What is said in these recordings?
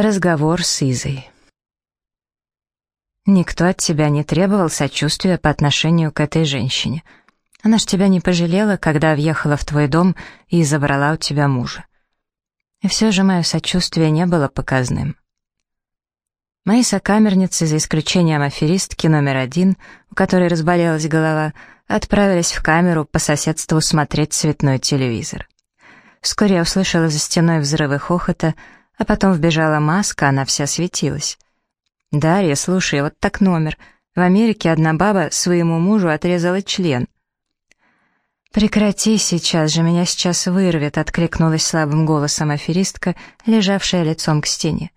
Разговор с Изой. Никто от тебя не требовал сочувствия по отношению к этой женщине. Она ж тебя не пожалела, когда въехала в твой дом и забрала у тебя мужа. И все же мое сочувствие не было показным. Мои сокамерницы, за исключением аферистки номер один, у которой разболелась голова, отправились в камеру по соседству смотреть цветной телевизор. Вскоре я услышала за стеной взрывы хохота, а потом вбежала маска, она вся светилась. «Дарья, слушай, вот так номер. В Америке одна баба своему мужу отрезала член». «Прекрати сейчас же, меня сейчас вырвет», — откликнулась слабым голосом аферистка, лежавшая лицом к стене.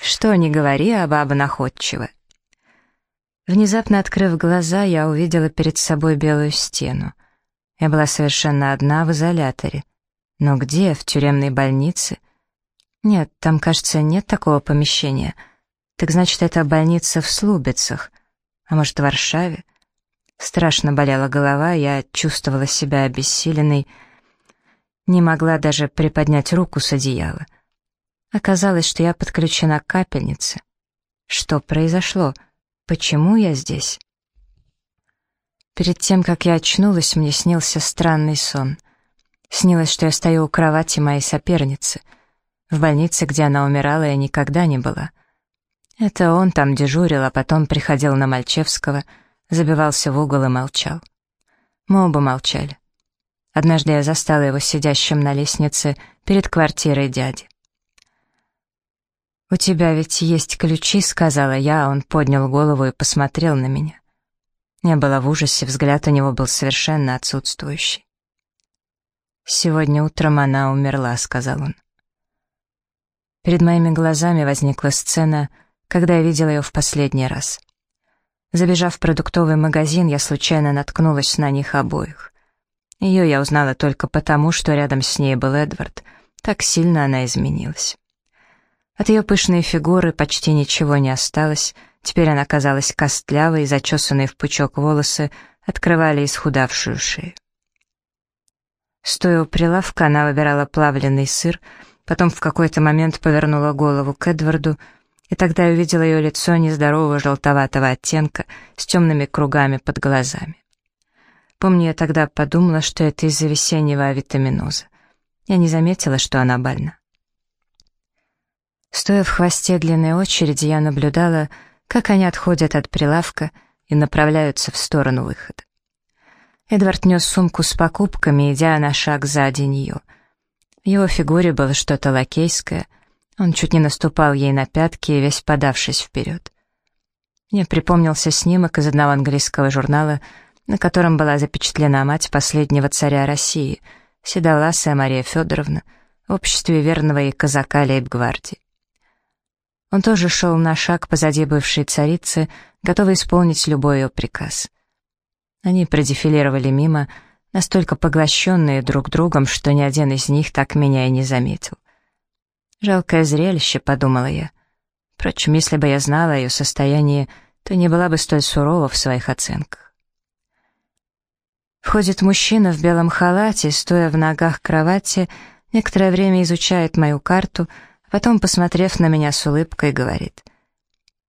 «Что не говори, а баба находчива». Внезапно открыв глаза, я увидела перед собой белую стену. Я была совершенно одна в изоляторе. Но где? В тюремной больнице? Нет, там, кажется, нет такого помещения. Так значит, это больница в Слубицах. А может, в Варшаве? Страшно болела голова, я чувствовала себя обессиленной, не могла даже приподнять руку с одеяла. Оказалось, что я подключена к капельнице. Что произошло? Почему я здесь? Перед тем, как я очнулась, мне снился странный сон. Снилось, что я стою у кровати моей соперницы — в больнице, где она умирала, я никогда не была. Это он там дежурил, а потом приходил на Мальчевского, забивался в угол и молчал. Мы оба молчали. Однажды я застала его сидящим на лестнице перед квартирой дяди. «У тебя ведь есть ключи», — сказала я, а он поднял голову и посмотрел на меня. Я была в ужасе, взгляд у него был совершенно отсутствующий. «Сегодня утром она умерла», — сказал он. Перед моими глазами возникла сцена, когда я видела ее в последний раз. Забежав в продуктовый магазин, я случайно наткнулась на них обоих. Ее я узнала только потому, что рядом с ней был Эдвард. Так сильно она изменилась. От ее пышной фигуры почти ничего не осталось, теперь она казалась костлявой, зачесанные в пучок волосы открывали исхудавшую шею. Стоя у прилавка, она выбирала плавленый сыр, потом в какой-то момент повернула голову к Эдварду, и тогда я увидела ее лицо нездорового желтоватого оттенка с темными кругами под глазами. Помню, я тогда подумала, что это из-за весеннего авитаминоза. Я не заметила, что она больна. Стоя в хвосте длинной очереди, я наблюдала, как они отходят от прилавка и направляются в сторону выхода. Эдвард нес сумку с покупками, идя на шаг сзади нее — в его фигуре было что-то лакейское. Он чуть не наступал ей на пятки, весь подавшись вперед. Мне припомнился снимок из одного английского журнала, на котором была запечатлена мать последнего царя России, седовласая Мария Федоровна, в обществе верного ей казака лейб-гвардии. Он тоже шел на шаг позади бывшей царицы, готовый исполнить любой ее приказ. Они продефилировали мимо, настолько поглощенные друг другом, что ни один из них так меня и не заметил. «Жалкое зрелище», — подумала я. Впрочем, если бы я знала о ее состоянии, то не была бы столь сурова в своих оценках. Входит мужчина в белом халате, стоя в ногах кровати, некоторое время изучает мою карту, а потом, посмотрев на меня с улыбкой, говорит.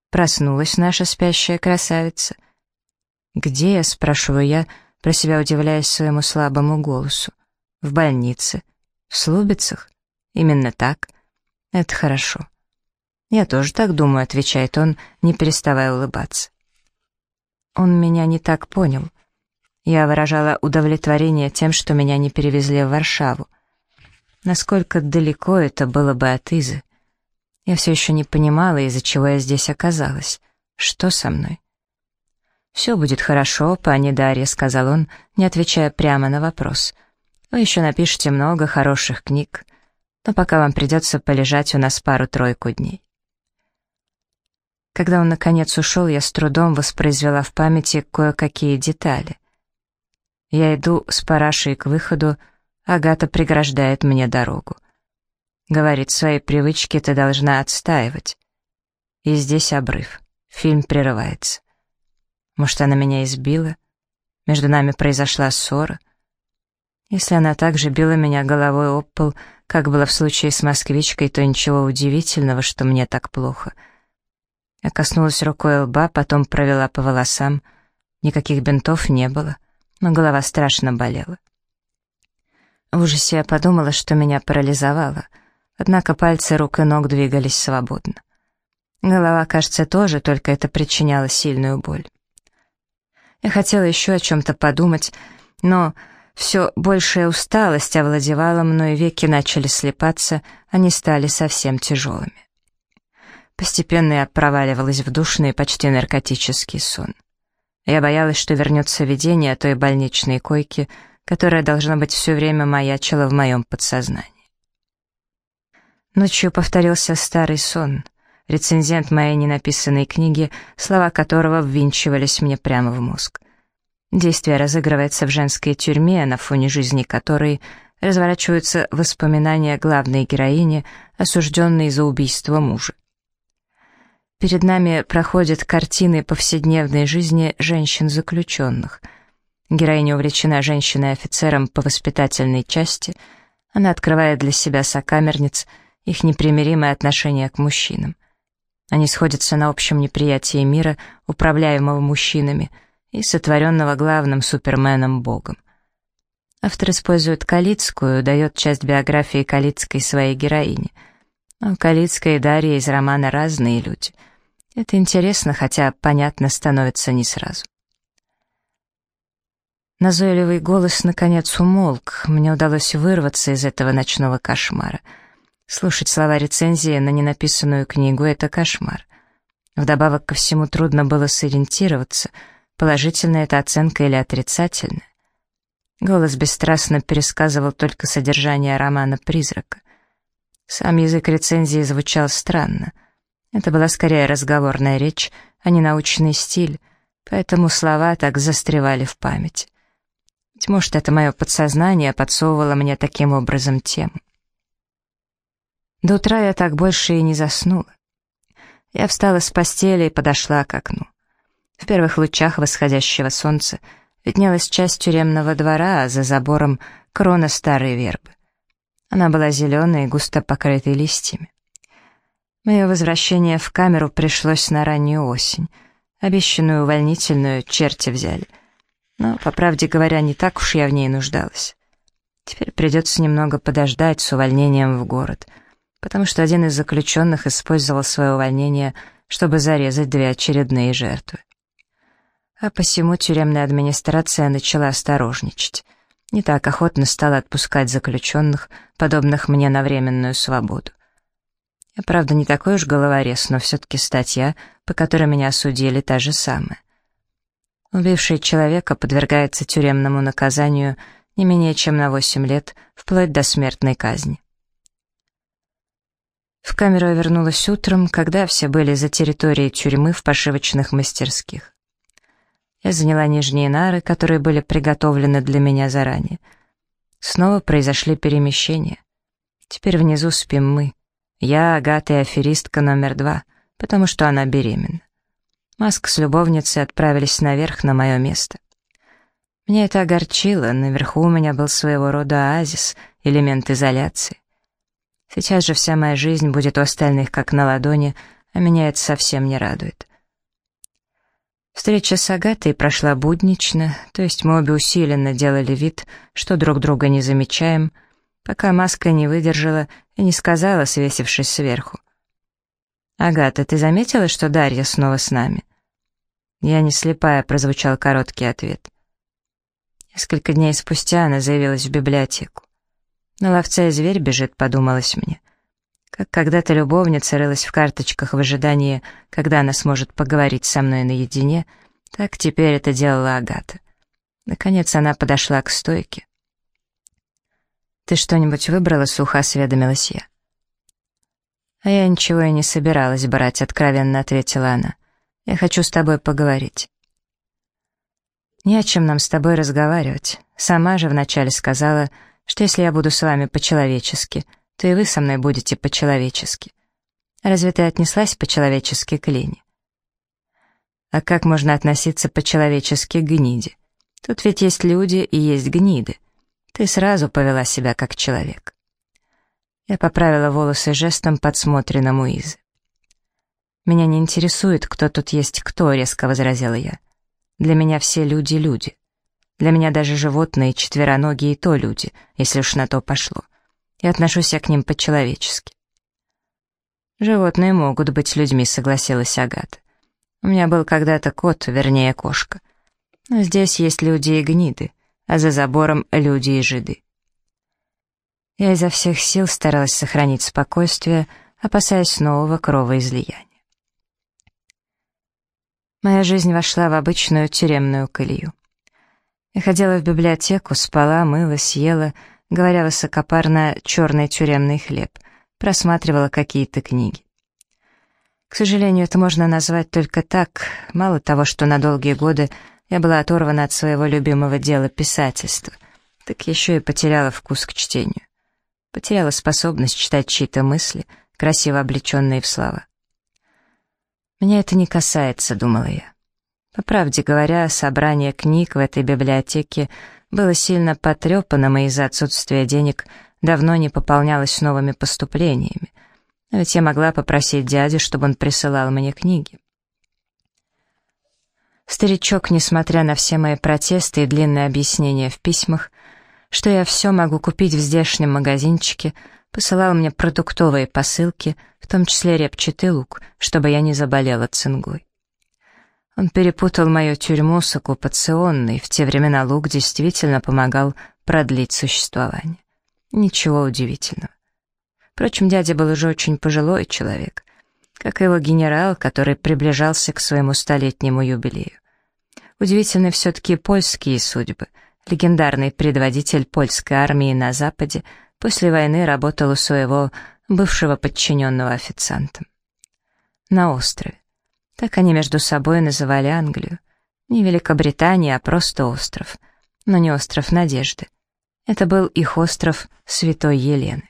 «Проснулась наша спящая красавица». «Где я?» — спрашиваю я, — про себя удивляясь своему слабому голосу. В больнице. В Слубицах? Именно так? Это хорошо. Я тоже так думаю, отвечает он, не переставая улыбаться. Он меня не так понял. Я выражала удовлетворение тем, что меня не перевезли в Варшаву. Насколько далеко это было бы от Изы. Я все еще не понимала, из-за чего я здесь оказалась. Что со мной? «Все будет хорошо, пани Дарья», — сказал он, не отвечая прямо на вопрос. «Вы еще напишете много хороших книг, но пока вам придется полежать у нас пару-тройку дней». Когда он, наконец, ушел, я с трудом воспроизвела в памяти кое-какие детали. Я иду с парашей к выходу, Агата преграждает мне дорогу. Говорит, свои привычки ты должна отстаивать. И здесь обрыв. Фильм прерывается. Может, она меня избила? Между нами произошла ссора? Если она также била меня головой об пол, как было в случае с москвичкой, то ничего удивительного, что мне так плохо. Я коснулась рукой лба, потом провела по волосам. Никаких бинтов не было, но голова страшно болела. В ужасе я подумала, что меня парализовало, однако пальцы рук и ног двигались свободно. Голова, кажется, тоже, только это причиняло сильную боль. Я хотела еще о чем-то подумать, но все большая усталость овладевала мной, веки начали слепаться, они стали совсем тяжелыми. Постепенно я проваливалась в душный, почти наркотический сон. Я боялась, что вернется видение той больничной койки — которая, должно быть, все время маячила в моем подсознании. Ночью повторился старый сон, рецензент моей ненаписанной книги, слова которого ввинчивались мне прямо в мозг. Действие разыгрывается в женской тюрьме, на фоне жизни которой разворачиваются воспоминания главной героини, осужденной за убийство мужа. Перед нами проходят картины повседневной жизни женщин-заключенных — Героиня увлечена женщиной-офицером по воспитательной части. Она открывает для себя сокамерниц, их непримиримое отношение к мужчинам. Они сходятся на общем неприятии мира, управляемого мужчинами, и сотворенного главным суперменом-богом. Автор использует Калицкую, дает часть биографии Калицкой своей героине. Но Калицкая и Дарья из романа разные люди. Это интересно, хотя понятно становится не сразу. Назойливый голос наконец умолк, мне удалось вырваться из этого ночного кошмара. Слушать слова рецензии на ненаписанную книгу — это кошмар. Вдобавок ко всему трудно было сориентироваться, положительная это оценка или отрицательная. Голос бесстрастно пересказывал только содержание романа «Призрака». Сам язык рецензии звучал странно. Это была скорее разговорная речь, а не научный стиль, поэтому слова так застревали в памяти. Быть может, это мое подсознание подсовывало мне таким образом тему. До утра я так больше и не заснула. Я встала с постели и подошла к окну. В первых лучах восходящего солнца виднелась часть тюремного двора, а за забором крона старой вербы. Она была зеленой и густо покрытой листьями. Мое возвращение в камеру пришлось на раннюю осень. Обещанную увольнительную черти взяли — но, по правде говоря, не так уж я в ней нуждалась. Теперь придется немного подождать с увольнением в город, потому что один из заключенных использовал свое увольнение, чтобы зарезать две очередные жертвы. А посему тюремная администрация начала осторожничать. Не так охотно стала отпускать заключенных, подобных мне на временную свободу. Я, правда, не такой уж головорез, но все-таки статья, по которой меня осудили, та же самая. Убивший человека подвергается тюремному наказанию не менее чем на 8 лет, вплоть до смертной казни. В камеру я вернулась утром, когда все были за территорией тюрьмы в пошивочных мастерских. Я заняла нижние нары, которые были приготовлены для меня заранее. Снова произошли перемещения. Теперь внизу спим мы. Я, Агата и аферистка номер два, потому что она беременна. Маск с любовницей отправились наверх на мое место. Меня это огорчило, наверху у меня был своего рода оазис, элемент изоляции. Сейчас же вся моя жизнь будет у остальных как на ладони, а меня это совсем не радует. Встреча с Агатой прошла буднично, то есть мы обе усиленно делали вид, что друг друга не замечаем, пока маска не выдержала и не сказала, свесившись сверху. «Агата, ты заметила, что Дарья снова с нами?» «Я не слепая», — прозвучал короткий ответ. Несколько дней спустя она заявилась в библиотеку. «На ловца и зверь бежит», — подумалось мне. Как когда-то любовница рылась в карточках в ожидании, когда она сможет поговорить со мной наедине, так теперь это делала Агата. Наконец она подошла к стойке. «Ты что-нибудь выбрала?» — сухо осведомилась я. «А я ничего и не собиралась брать», — откровенно ответила она. «Я хочу с тобой поговорить». «Не о чем нам с тобой разговаривать. Сама же вначале сказала, что если я буду с вами по-человечески, то и вы со мной будете по-человечески. Разве ты отнеслась по-человечески к Лене?» «А как можно относиться по-человечески к гниде? Тут ведь есть люди и есть гниды. Ты сразу повела себя как человек. Я поправила волосы жестом, подсмотренным у Изы. «Меня не интересует, кто тут есть кто», — резко возразила я. «Для меня все люди — люди. Для меня даже животные, четвероногие, то люди, если уж на то пошло. И отношусь я к ним по-человечески». «Животные могут быть людьми», — согласилась Агата. «У меня был когда-то кот, вернее, кошка. Но здесь есть люди и гниды, а за забором люди и жиды». Я изо всех сил старалась сохранить спокойствие, опасаясь нового кровоизлияния. Моя жизнь вошла в обычную тюремную колею. Я ходила в библиотеку, спала, мылась, ела, говоря высокопарно «черный тюремный хлеб», просматривала какие-то книги. К сожалению, это можно назвать только так. Мало того, что на долгие годы я была оторвана от своего любимого дела писательства, так еще и потеряла вкус к чтению. Потеряла способность читать чьи-то мысли, красиво облеченные в слова. «Меня это не касается», — думала я. По правде говоря, собрание книг в этой библиотеке было сильно потрепанным, и из-за отсутствия денег давно не пополнялось новыми поступлениями. Но ведь я могла попросить дядю, чтобы он присылал мне книги. Старичок, несмотря на все мои протесты и длинные объяснения в письмах, что я все могу купить в здешнем магазинчике, посылал мне продуктовые посылки, в том числе репчатый лук, чтобы я не заболела цингой. Он перепутал мою тюрьму с оккупационной, в те времена лук действительно помогал продлить существование. Ничего удивительного. Впрочем, дядя был уже очень пожилой человек, как и его генерал, который приближался к своему столетнему юбилею. Удивительны все-таки польские судьбы. Легендарный предводитель польской армии на Западе — После войны работал у своего бывшего подчиненного официантом. На острове. Так они между собой называли Англию. Не Великобритания, а просто остров. Но не остров Надежды. Это был их остров Святой Елены.